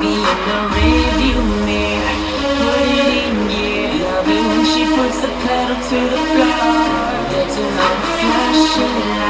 Be in the rearview mirror. Put it in gear. Love it when she puts the pedal to the floor. Lights are on flashing lights.